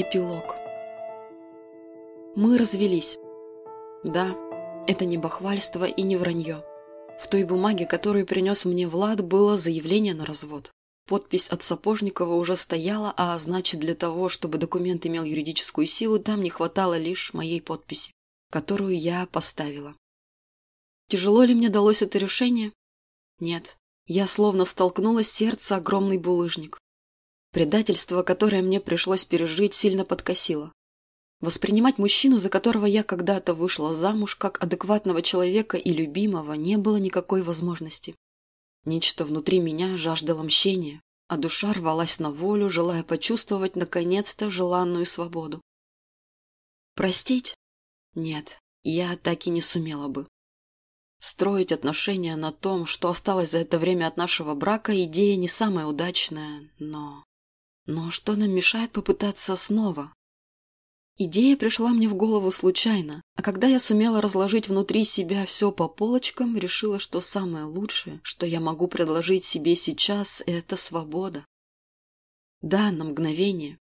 Эпилог Мы развелись. Да, это не бахвальство и не вранье. В той бумаге, которую принес мне Влад, было заявление на развод. Подпись от Сапожникова уже стояла, а значит, для того, чтобы документ имел юридическую силу, там не хватало лишь моей подписи, которую я поставила. Тяжело ли мне далось это решение? Нет. Я словно столкнула сердце огромный булыжник. Предательство, которое мне пришлось пережить, сильно подкосило. Воспринимать мужчину, за которого я когда-то вышла замуж, как адекватного человека и любимого, не было никакой возможности. Нечто внутри меня жаждало мщения, а душа рвалась на волю, желая почувствовать наконец-то желанную свободу. Простить? Нет, я так и не сумела бы. Строить отношения на том, что осталось за это время от нашего брака, идея не самая удачная, но... Но что нам мешает попытаться снова? Идея пришла мне в голову случайно, а когда я сумела разложить внутри себя все по полочкам, решила, что самое лучшее, что я могу предложить себе сейчас, это свобода. Да, на мгновение.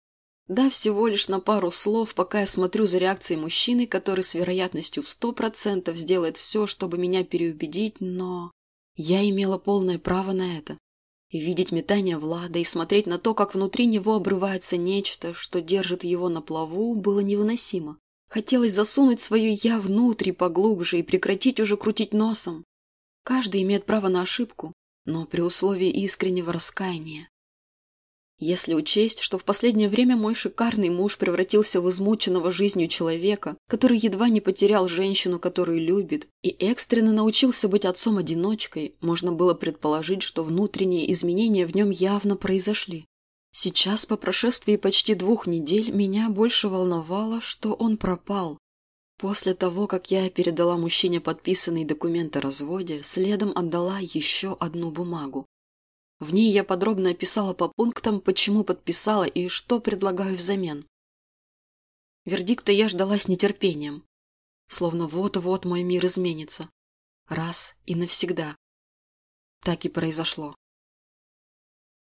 Да, всего лишь на пару слов, пока я смотрю за реакцией мужчины, который с вероятностью в сто процентов сделает все, чтобы меня переубедить, но... Я имела полное право на это. Видеть метание Влада и смотреть на то, как внутри него обрывается нечто, что держит его на плаву, было невыносимо. Хотелось засунуть свое «я» внутрь поглубже и прекратить уже крутить носом. Каждый имеет право на ошибку, но при условии искреннего раскаяния. Если учесть, что в последнее время мой шикарный муж превратился в измученного жизнью человека, который едва не потерял женщину, которую любит, и экстренно научился быть отцом-одиночкой, можно было предположить, что внутренние изменения в нем явно произошли. Сейчас, по прошествии почти двух недель, меня больше волновало, что он пропал. После того, как я передала мужчине подписанный документ о разводе, следом отдала еще одну бумагу. В ней я подробно описала по пунктам, почему подписала и что предлагаю взамен. Вердикта я ждала с нетерпением. Словно вот-вот мой мир изменится. Раз и навсегда. Так и произошло.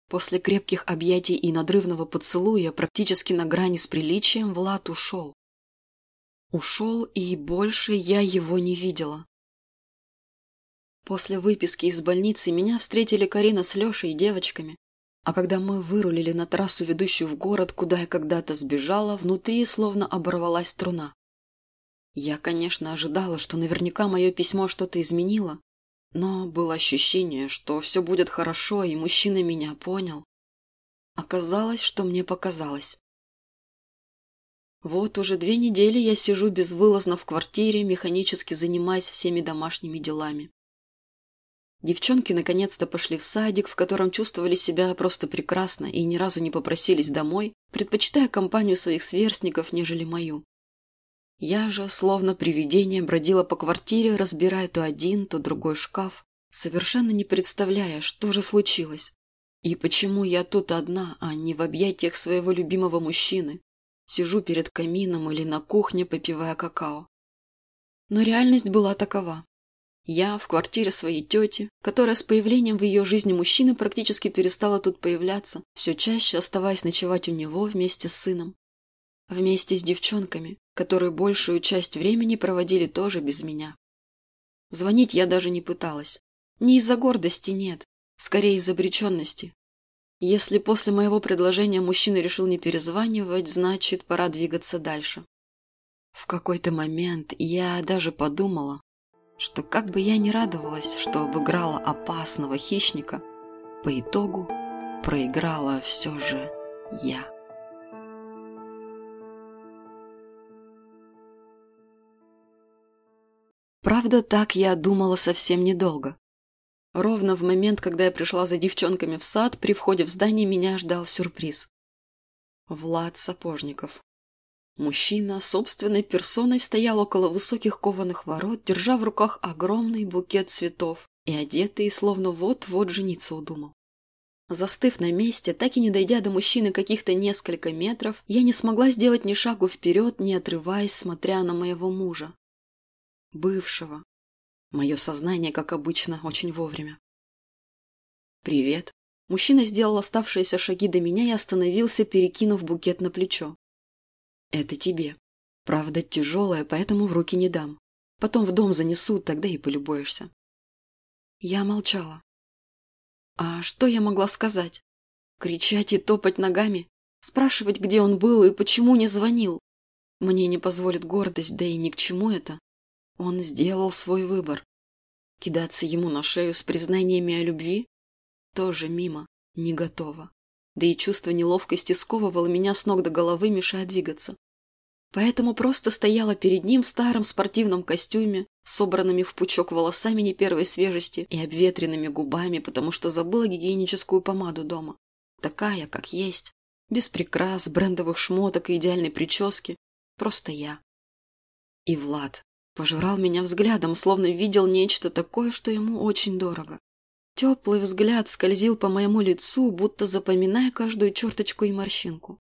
После крепких объятий и надрывного поцелуя, практически на грани с приличием, Влад ушел. Ушел, и больше я его не видела. После выписки из больницы меня встретили Карина с Лешей и девочками. А когда мы вырулили на трассу, ведущую в город, куда я когда-то сбежала, внутри словно оборвалась струна. Я, конечно, ожидала, что наверняка мое письмо что-то изменило, но было ощущение, что все будет хорошо, и мужчина меня понял. Оказалось, что мне показалось. Вот уже две недели я сижу безвылазно в квартире, механически занимаясь всеми домашними делами. Девчонки наконец-то пошли в садик, в котором чувствовали себя просто прекрасно и ни разу не попросились домой, предпочитая компанию своих сверстников, нежели мою. Я же, словно привидение, бродила по квартире, разбирая то один, то другой шкаф, совершенно не представляя, что же случилось. И почему я тут одна, а не в объятиях своего любимого мужчины? Сижу перед камином или на кухне, попивая какао. Но реальность была такова. Я в квартире своей тети, которая с появлением в ее жизни мужчины практически перестала тут появляться, все чаще оставаясь ночевать у него вместе с сыном. Вместе с девчонками, которые большую часть времени проводили тоже без меня. Звонить я даже не пыталась. Не из-за гордости нет, скорее из-за обреченности. Если после моего предложения мужчина решил не перезванивать, значит, пора двигаться дальше. В какой-то момент я даже подумала, что как бы я ни радовалась, что обыграла опасного хищника, по итогу проиграла все же я. Правда, так я думала совсем недолго. Ровно в момент, когда я пришла за девчонками в сад, при входе в здание меня ждал сюрприз. Влад Сапожников. Мужчина собственной персоной стоял около высоких кованых ворот, держа в руках огромный букет цветов и одетый, словно вот-вот жениться удумал. Застыв на месте, так и не дойдя до мужчины каких-то несколько метров, я не смогла сделать ни шагу вперед, не отрываясь, смотря на моего мужа. Бывшего. Мое сознание, как обычно, очень вовремя. «Привет». Мужчина сделал оставшиеся шаги до меня и остановился, перекинув букет на плечо. Это тебе. Правда, тяжелая, поэтому в руки не дам. Потом в дом занесут, тогда и полюбуешься. Я молчала. А что я могла сказать? Кричать и топать ногами? Спрашивать, где он был и почему не звонил? Мне не позволит гордость, да и ни к чему это. Он сделал свой выбор. Кидаться ему на шею с признаниями о любви? Тоже мимо, не готово. Да и чувство неловкости сковывало меня с ног до головы, мешая двигаться. Поэтому просто стояла перед ним в старом спортивном костюме, собранными в пучок волосами не первой свежести и обветренными губами, потому что забыла гигиеническую помаду дома. Такая, как есть. Без прикрас, брендовых шмоток и идеальной прически. Просто я. И Влад пожирал меня взглядом, словно видел нечто такое, что ему очень дорого. Теплый взгляд скользил по моему лицу, будто запоминая каждую черточку и морщинку.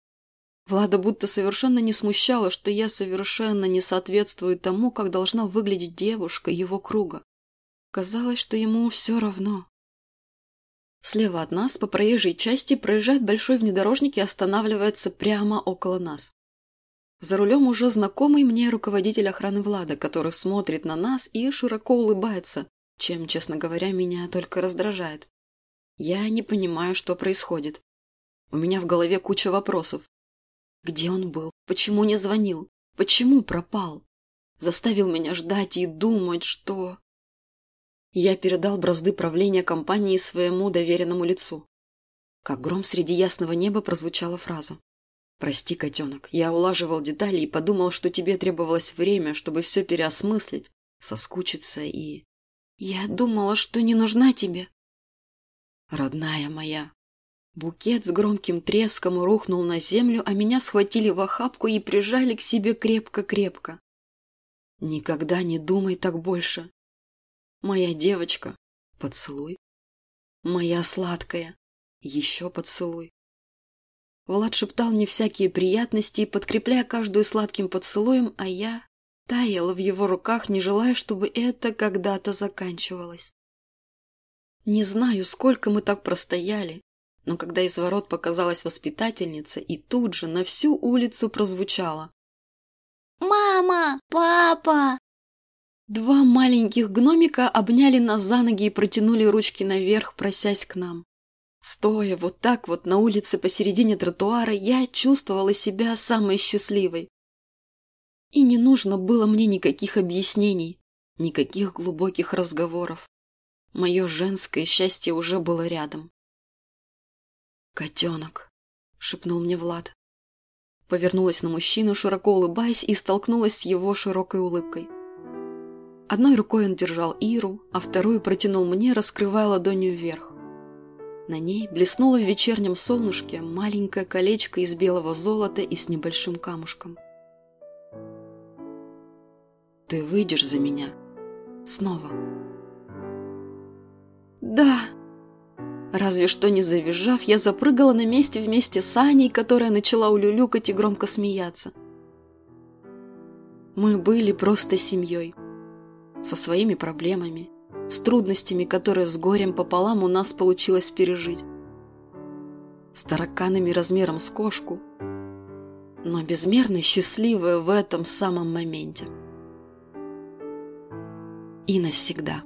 Влада будто совершенно не смущало, что я совершенно не соответствую тому, как должна выглядеть девушка его круга. Казалось, что ему все равно. Слева от нас по проезжей части проезжает большой внедорожник и останавливается прямо около нас. За рулем уже знакомый мне руководитель охраны Влада, который смотрит на нас и широко улыбается, чем, честно говоря, меня только раздражает. Я не понимаю, что происходит. У меня в голове куча вопросов. Где он был? Почему не звонил? Почему пропал? Заставил меня ждать и думать, что... Я передал бразды правления компании своему доверенному лицу. Как гром среди ясного неба прозвучала фраза. «Прости, котенок, я улаживал детали и подумал, что тебе требовалось время, чтобы все переосмыслить, соскучиться и...» «Я думала, что не нужна тебе». «Родная моя». Букет с громким треском рухнул на землю, а меня схватили в охапку и прижали к себе крепко-крепко. «Никогда не думай так больше. Моя девочка. Поцелуй. Моя сладкая. Еще поцелуй. Влад шептал мне всякие приятности, подкрепляя каждую сладким поцелуем, а я таяла в его руках, не желая, чтобы это когда-то заканчивалось. Не знаю, сколько мы так простояли, но когда из ворот показалась воспитательница, и тут же на всю улицу прозвучало. «Мама! Папа!» Два маленьких гномика обняли нас за ноги и протянули ручки наверх, просясь к нам. Стоя вот так вот на улице посередине тротуара, я чувствовала себя самой счастливой. И не нужно было мне никаких объяснений, никаких глубоких разговоров. Мое женское счастье уже было рядом. «Котенок», — шепнул мне Влад. Повернулась на мужчину, широко улыбаясь, и столкнулась с его широкой улыбкой. Одной рукой он держал Иру, а вторую протянул мне, раскрывая ладонью вверх. На ней блеснуло в вечернем солнышке маленькое колечко из белого золота и с небольшим камушком. «Ты выйдешь за меня? Снова?» «Да!» Разве что не завизжав, я запрыгала на месте вместе с Аней, которая начала улюлюкать и громко смеяться. Мы были просто семьей со своими проблемами, с трудностями, которые с горем пополам у нас получилось пережить. С тараканами размером с кошку, но безмерно счастливая в этом самом моменте. И навсегда.